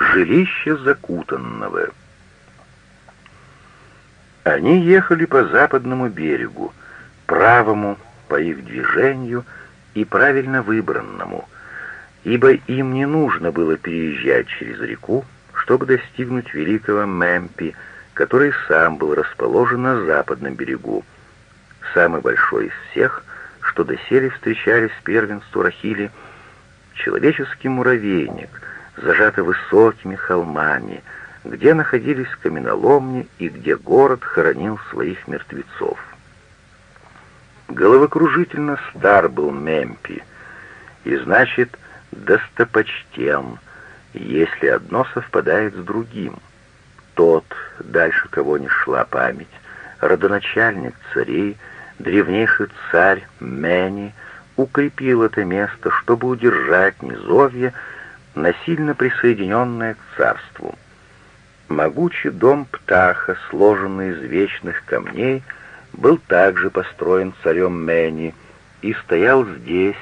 Жилище закутанного. Они ехали по западному берегу, правому по их движению и правильно выбранному, ибо им не нужно было переезжать через реку, чтобы достигнуть великого Мемпи, который сам был расположен на западном берегу, самый большой из всех, что доселе встречались первенству Рахили, человеческий муравейник, зажатый высокими холмами, где находились каменоломни и где город хоронил своих мертвецов. Головокружительно стар был Мемпи, и значит, достопочтен, если одно совпадает с другим. Тот, дальше кого не шла память, родоначальник царей, древнейший царь Мени, укрепил это место, чтобы удержать низовье, насильно присоединенное к царству. Могучий дом Птаха, сложенный из вечных камней, был также построен царем Мени и стоял здесь,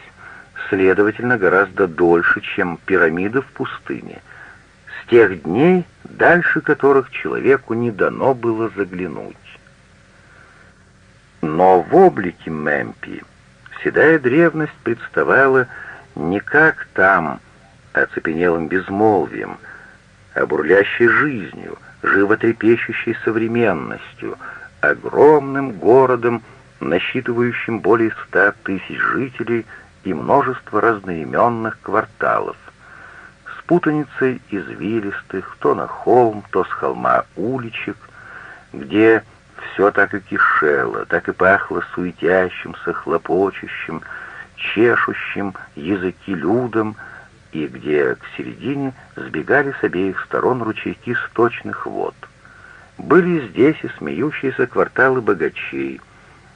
следовательно, гораздо дольше, чем пирамиды в пустыне, с тех дней, дальше которых человеку не дано было заглянуть. Но в облике Мемпи седая древность представала не как там, оцепенелым безмолвием, а бурлящей жизнью, животрепещущей современностью, огромным городом, насчитывающим более ста тысяч жителей и множество разноименных кварталов, с путаницей извилистых, то на холм, то с холма уличек, где все так и кишело, так и пахло суетящимся, хлопочущим, чешущим языки людом, и где к середине сбегали с обеих сторон ручейки сточных вод. Были здесь и смеющиеся кварталы богачей,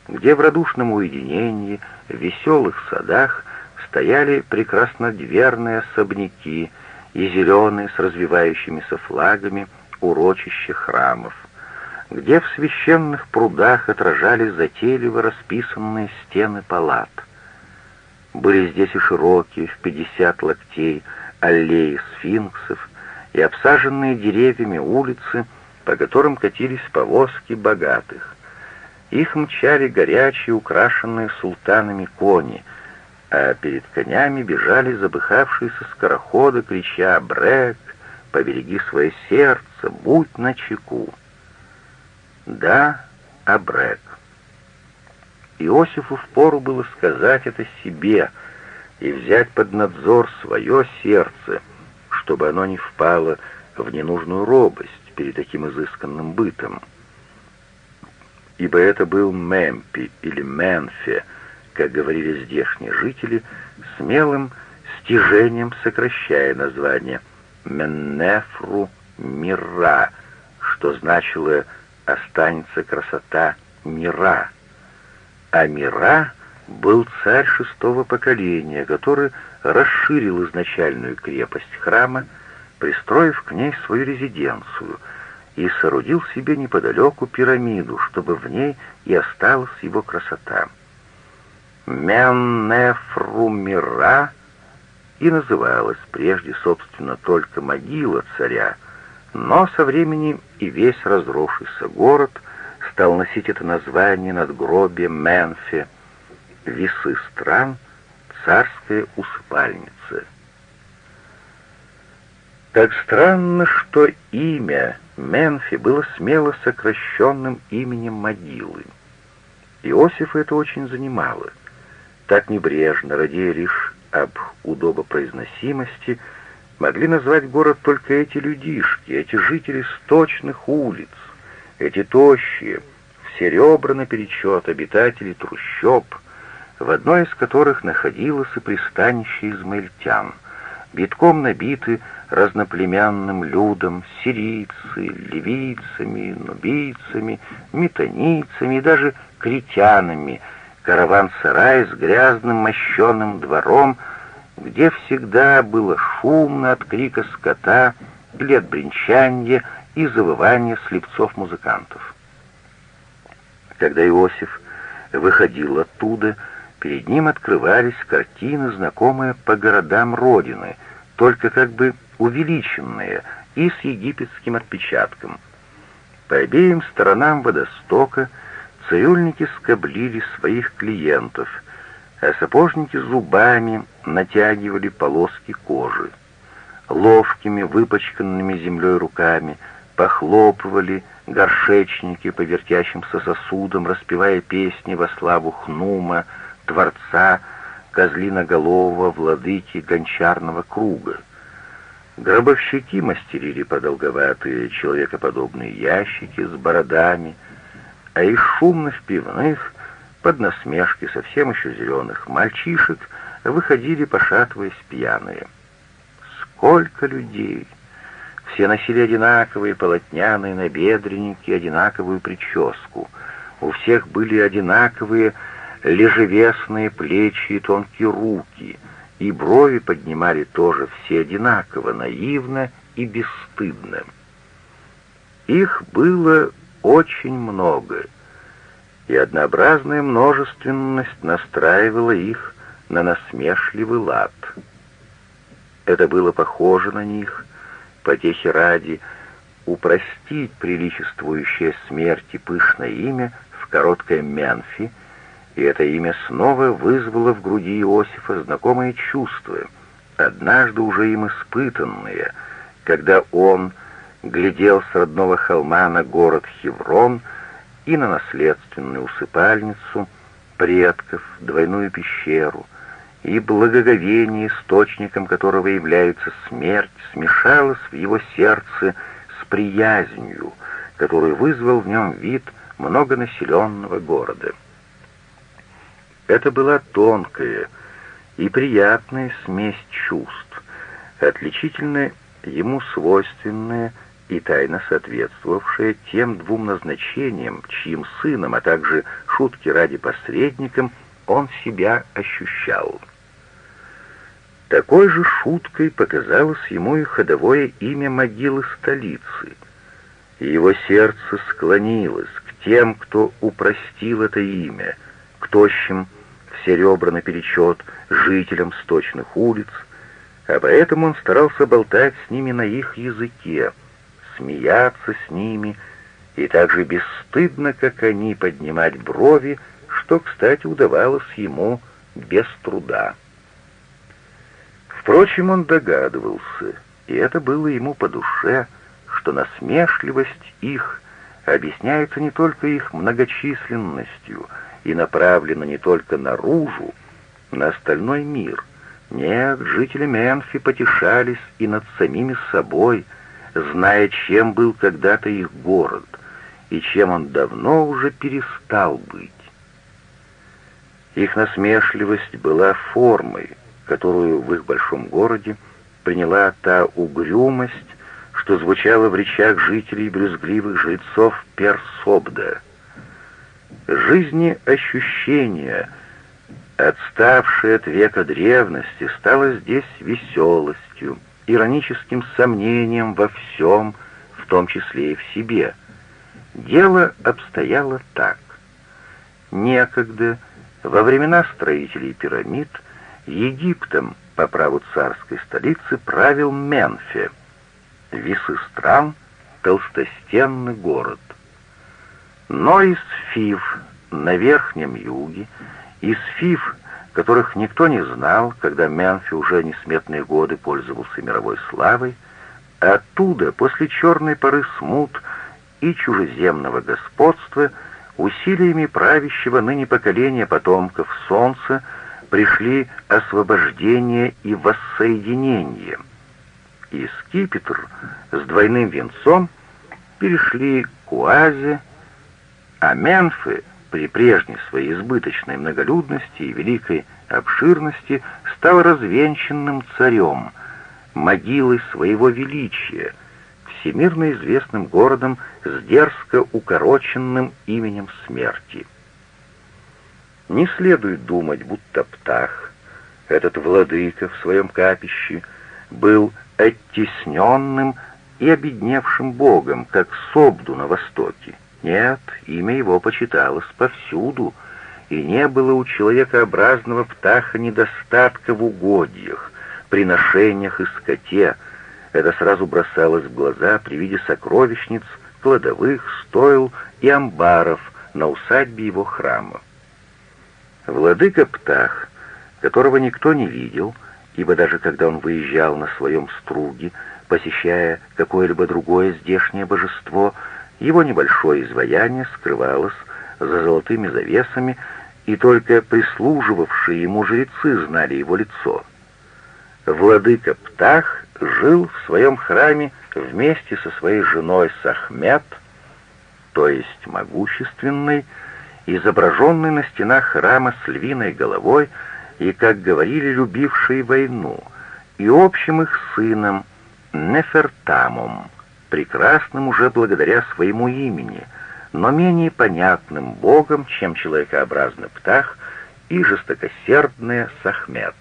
где в радушном уединении, в веселых садах стояли прекраснодверные особняки и зеленые с развивающимися флагами урочища храмов, где в священных прудах отражались затейливо расписанные стены палат. Были здесь и широкие, в пятьдесят локтей, аллеи сфинксов и обсаженные деревьями улицы, по которым катились повозки богатых. Их мчали горячие, украшенные султанами кони, а перед конями бежали забыхавшиеся скороходы, крича «Брэк! Побереги свое сердце! Будь начеку!» Да, Абрек. Иосифу впору было сказать это себе и взять под надзор свое сердце, чтобы оно не впало в ненужную робость перед таким изысканным бытом ибо это был Мемпи или Менфе, как говорили здешние жители, смелым стяжением сокращая название Меннефру Мира, что значило «останется красота Мира». А Мира был царь шестого поколения, который расширил изначальную крепость храма, пристроив к ней свою резиденцию — и соорудил себе неподалеку пирамиду, чтобы в ней и осталась его красота. Меннефрумира и называлась прежде, собственно, только могила царя, но со временем и весь разросшийся город стал носить это название над надгробие Менфе, весы стран, царская усыпальница. Так странно, что имя Менфи было смело сокращенным именем могилы. Иосифа это очень занимало. Так небрежно, радея лишь об удобопроизносимости, могли назвать город только эти людишки, эти жители сточных улиц, эти тощие, все ребра наперечет обитатели трущоб, в одной из которых находилось и пристанище измаильтян, битком набиты разноплемянным людом, сирийцы, ливийцами, нубийцами, метанийцами и даже критянами, караван-сарай с грязным мощеным двором, где всегда было шумно от крика скота или от бренчания и завывания слепцов-музыкантов. Когда Иосиф выходил оттуда, перед ним открывались картины, знакомые по городам Родины, только как бы увеличенные и с египетским отпечатком. По обеим сторонам водостока цирюльники скоблили своих клиентов, а сапожники зубами натягивали полоски кожи. Ловкими, выпачканными землей руками похлопывали горшечники по вертящимся сосудам, распевая песни во славу Хнума, Творца, Козлиноголового, владыки гончарного круга. Гробовщики мастерили продолговатые человекоподобные ящики с бородами, а из шумных пивных, под насмешки совсем еще зеленых мальчишек, выходили, пошатываясь пьяные. Сколько людей! Все носили одинаковые полотняные набедренники, одинаковую прическу. У всех были одинаковые лежевесные плечи и тонкие руки, и брови поднимали тоже все одинаково, наивно и бесстыдно. Их было очень много, и однообразная множественность настраивала их на насмешливый лад. Это было похоже на них, потехи ради, упростить приличествующее смерти пышное имя в короткое Менфи, и это имя снова вызвало в груди Иосифа знакомые чувства, однажды уже им испытанные, когда он глядел с родного холма на город Хеврон и на наследственную усыпальницу предков, двойную пещеру, и благоговение, источником которого является смерть, смешалось в его сердце с приязнью, которую вызвал в нем вид многонаселенного города. Это была тонкая и приятная смесь чувств, отличительная ему свойственная и тайно соответствовавшая тем двум назначениям, чьим сыном, а также шутки ради посредником, он себя ощущал. Такой же шуткой показалось ему и ходовое имя могилы столицы. И его сердце склонилось к тем, кто упростил это имя, к тощим все ребра наперечет жителям сточных улиц, а поэтому он старался болтать с ними на их языке, смеяться с ними и так же бесстыдно, как они, поднимать брови, что, кстати, удавалось ему без труда. Впрочем, он догадывался, и это было ему по душе, что насмешливость их объясняется не только их многочисленностью и направлена не только наружу, на остальной мир. Нет, жители Менфи потешались и над самими собой, зная, чем был когда-то их город, и чем он давно уже перестал быть. Их насмешливость была формой, которую в их большом городе приняла та угрюмость, что звучала в речах жителей брюзгливых жильцов Персобда. Жизни ощущения, отставшие от века древности, стало здесь веселостью, ироническим сомнением во всем, в том числе и в себе. Дело обстояло так. Некогда, во времена строителей пирамид, Египтом по праву царской столицы правил Менфе, весы стран, толстостенный город. Но из Фив на Верхнем Юге, из Фив, которых никто не знал, когда Менфи уже несметные годы пользовался мировой славой, оттуда, после черной поры смут и чужеземного господства, усилиями правящего ныне поколения потомков солнца, пришли освобождение и воссоединение. И скипетр с двойным венцом перешли к Уазе, а Менфы при прежней своей избыточной многолюдности и великой обширности стал развенчанным царем, могилой своего величия, всемирно известным городом с дерзко укороченным именем смерти. Не следует думать, будто Птах, этот владыка в своем капище, был оттесненным и обедневшим богом, как Собду на востоке. Нет, имя его почиталось повсюду, и не было у человекообразного птаха недостатка в угодьях, приношениях и скоте, Это сразу бросалось в глаза при виде сокровищниц, кладовых, стойл и амбаров на усадьбе его храма. Владыка Птах, которого никто не видел, ибо даже когда он выезжал на своем струге, посещая какое-либо другое здешнее божество, его небольшое изваяние скрывалось за золотыми завесами, и только прислуживавшие ему жрецы знали его лицо. Владыка Птах жил в своем храме вместе со своей женой Сахмет, то есть могущественной, изображенной на стенах храма с львиной головой и, как говорили, любившей войну, и общим их сыном Нефертамом, прекрасным уже благодаря своему имени, но менее понятным богом, чем человекообразный птах и жестокосердная Сахмет.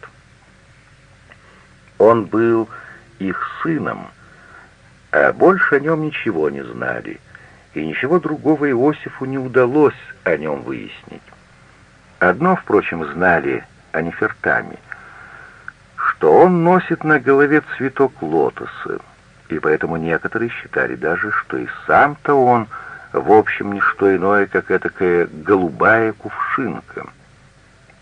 Он был их сыном, а больше о нем ничего не знали, и ничего другого Иосифу не удалось о нем выяснить. Одно, впрочем, знали о Нефертаме, что он носит на голове цветок лотоса, и поэтому некоторые считали даже, что и сам-то он, в общем, не что иное, как этакая голубая кувшинка.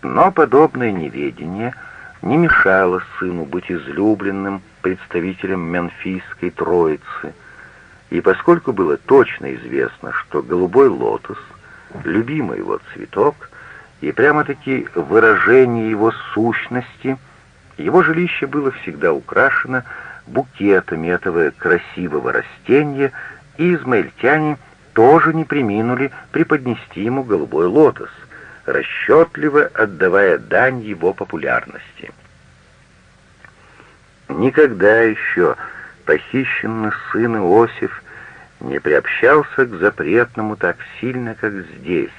Но подобное неведение — не мешало сыну быть излюбленным представителем Менфийской Троицы, и поскольку было точно известно, что голубой лотос — любимый его цветок, и прямо-таки выражение его сущности, его жилище было всегда украшено букетами этого красивого растения, и измаильтяне тоже не приминули преподнести ему голубой лотос — расчетливо отдавая дань его популярности. Никогда еще похищенный сын Иосиф не приобщался к запретному так сильно, как здесь,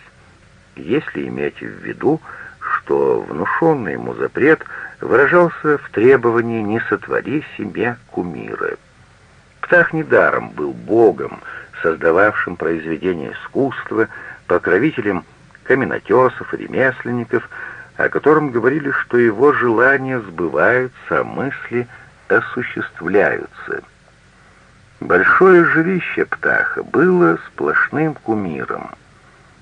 если иметь в виду, что внушенный ему запрет выражался в требовании «не сотвори себе кумира». Птах недаром был богом, создававшим произведения искусства, покровителем каменотесов, ремесленников, о котором говорили, что его желания сбываются, а мысли осуществляются. Большое жилище Птаха было сплошным кумиром.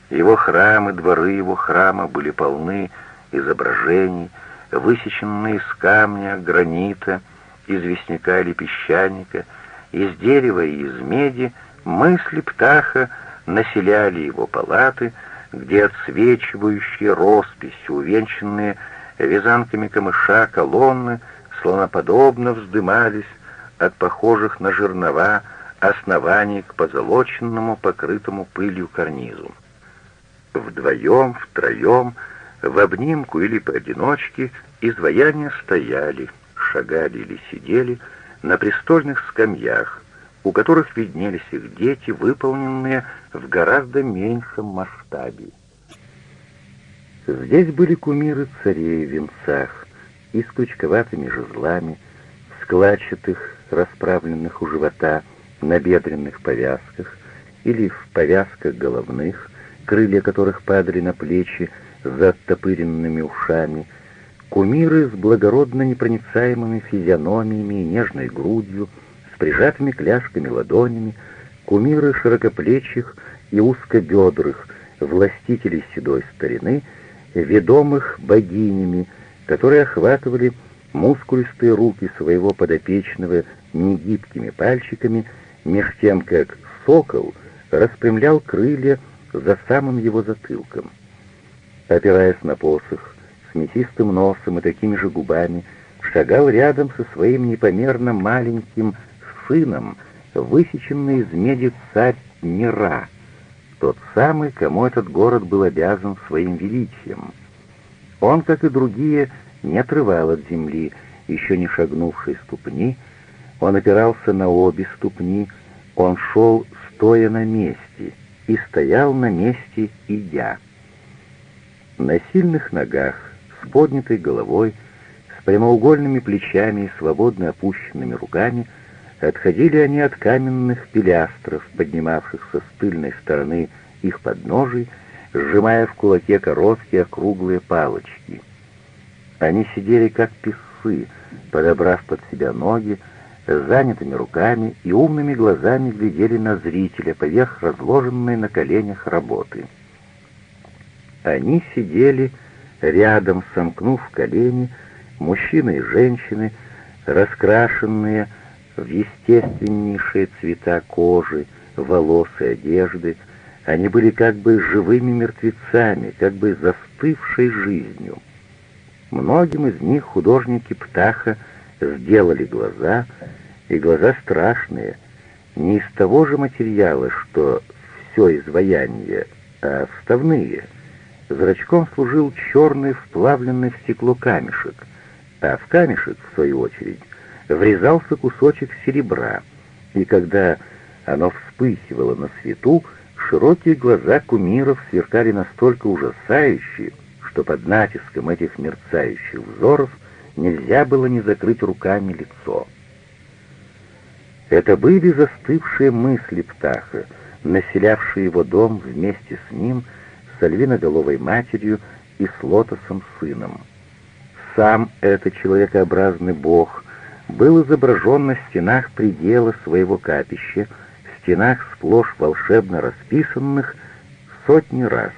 Его храмы, дворы его храма были полны изображений, высеченные из камня, гранита, известняка или песчаника, из дерева и из меди, мысли Птаха населяли его палаты — где отсвечивающие росписи, увенчанные вязанками камыша колонны, слоноподобно вздымались от похожих на жернова оснований к позолоченному, покрытому пылью карнизу. Вдвоем, втроем, в обнимку или поодиночке изваяния стояли, шагали или сидели на престольных скамьях, у которых виднелись их дети, выполненные в гораздо меньшем масштабе. Здесь были кумиры царей в венцах и с крючковатыми жезлами, складчатых, расправленных у живота, на бедренных повязках или в повязках головных, крылья которых падали на плечи за оттопыренными ушами, кумиры с благородно непроницаемыми физиономиями и нежной грудью, с прижатыми кляжками ладонями, кумиры широкоплечих и узкобедрых, властителей седой старины, ведомых богинями, которые охватывали мускулистые руки своего подопечного негибкими пальчиками, меж тем как сокол распрямлял крылья за самым его затылком. Опираясь на посох, с мясистым носом и такими же губами, шагал рядом со своим непомерно маленьким сыном, высеченный из меди царь Нера, тот самый, кому этот город был обязан своим величием. Он, как и другие, не отрывал от земли еще не шагнувшей ступни, он опирался на обе ступни, он шел, стоя на месте, и стоял на месте, идя. На сильных ногах, с поднятой головой, с прямоугольными плечами и свободно опущенными руками — Отходили они от каменных пилястров, поднимавшихся с тыльной стороны их подножий, сжимая в кулаке короткие округлые палочки. Они сидели как писы, подобрав под себя ноги, занятыми руками и умными глазами глядели на зрителя поверх разложенной на коленях работы. Они сидели рядом, сомкнув колени, мужчины и женщины, раскрашенные в естественнейшие цвета кожи, волос и одежды, они были как бы живыми мертвецами, как бы застывшей жизнью. Многим из них художники Птаха сделали глаза, и глаза страшные, не из того же материала, что все изваяние, а вставные. Зрачком служил черный вплавленный в стекло камешек, а в камешек, в свою очередь, врезался кусочек серебра, и когда оно вспыхивало на свету, широкие глаза кумиров сверкали настолько ужасающе, что под натиском этих мерцающих взоров нельзя было не закрыть руками лицо. Это были застывшие мысли Птаха, населявшие его дом вместе с ним, с альвиноголовой матерью и с лотосом сыном. Сам этот человекообразный бог был изображен на стенах предела своего капища, стенах сплошь волшебно расписанных сотни раз.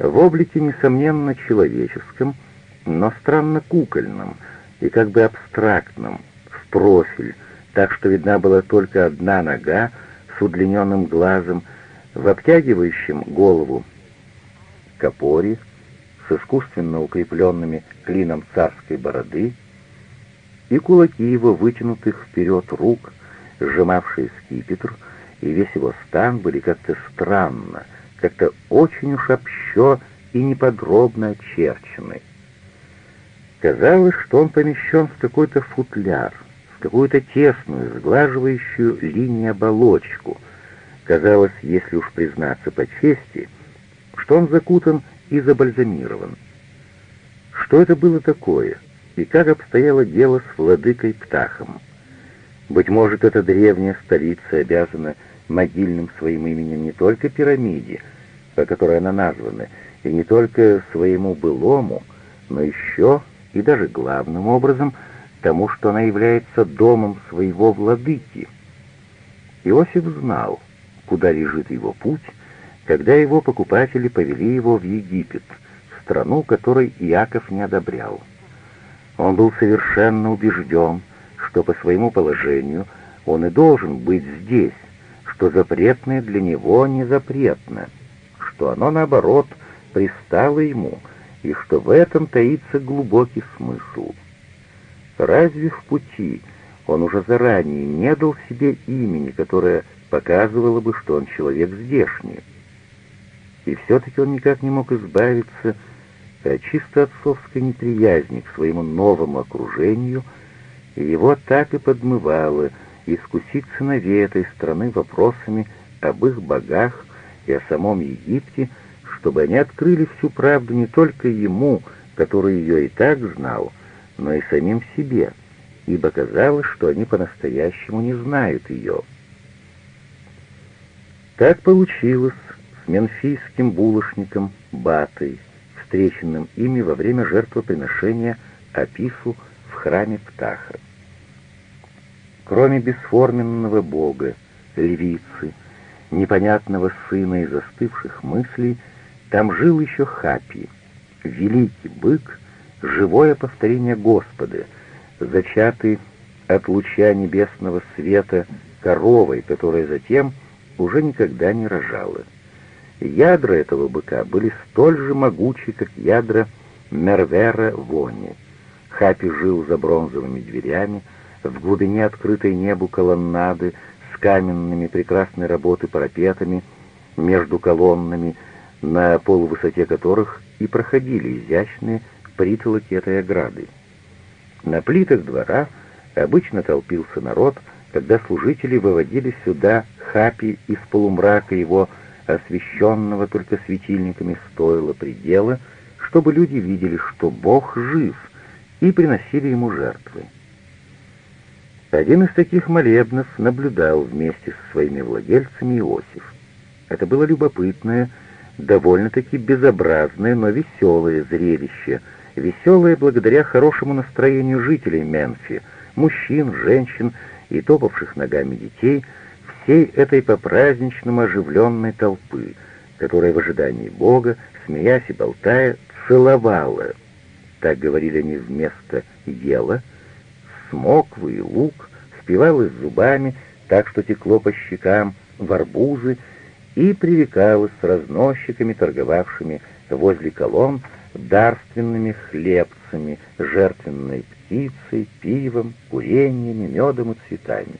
В облике, несомненно, человеческом, но странно кукольном и как бы абстрактном, в профиль, так что видна была только одна нога с удлиненным глазом, в обтягивающем голову капоре, с искусственно укрепленными клином царской бороды, и кулаки его вытянутых вперед рук, сжимавшие скипетр, и весь его стан были как-то странно, как-то очень уж общо и неподробно очерчены. Казалось, что он помещен в какой-то футляр, в какую-то тесную, сглаживающую линию оболочку. Казалось, если уж признаться по чести, что он закутан и забальзамирован. Что это было такое, и как обстояло дело с владыкой Птахом? Быть может, эта древняя столица обязана могильным своим именем не только пирамиде, по которой она названа, и не только своему былому, но еще и даже главным образом тому, что она является домом своего владыки. Иосиф знал, куда лежит его путь, когда его покупатели повели его в Египет, страну, которой Иаков не одобрял. Он был совершенно убежден, что по своему положению он и должен быть здесь, что запретное для него не запретно, что оно, наоборот, пристало ему, и что в этом таится глубокий смысл. Разве в пути он уже заранее не дал себе имени, которое показывало бы, что он человек здешний? И все-таки он никак не мог избавиться от чисто отцовской неприязни к своему новому окружению, его так и подмывало искусить сыновей этой страны вопросами об их богах и о самом Египте, чтобы они открыли всю правду не только ему, который ее и так знал, но и самим себе, ибо казалось, что они по-настоящему не знают ее. Так получилось с менфийским булочником Батой, встреченным ими во время жертвоприношения Апису в храме Птаха. Кроме бесформенного бога, львицы, непонятного сына и застывших мыслей, там жил еще Хапи, великий бык, живое повторение Господа, зачатый от луча небесного света коровой, которая затем уже никогда не рожала. Ядра этого быка были столь же могучи, как ядра Мервера Вони. Хапи жил за бронзовыми дверями, в глубине открытой небу колоннады с каменными прекрасной работы парапетами между колоннами, на полувысоте которых и проходили изящные притолоки этой ограды. На плитах двора обычно толпился народ, когда служители выводили сюда хапи из полумрака его освещенного только светильниками стоило предела, чтобы люди видели, что Бог жив, и приносили ему жертвы. Один из таких молебнов наблюдал вместе со своими владельцами Иосиф. Это было любопытное, довольно-таки безобразное, но веселое зрелище, веселое благодаря хорошему настроению жителей Менфи, мужчин, женщин и топавших ногами детей, всей этой по-праздничному оживленной толпы, которая в ожидании Бога, смеясь и болтая, целовала, так говорили они вместо «ела», смоквы и лук, впивалась зубами, так что текло по щекам, в арбузы, и привекалась с разносчиками, торговавшими возле колонн, дарственными хлебцами, жертвенной птицей, пивом, курениями, медом и цветами.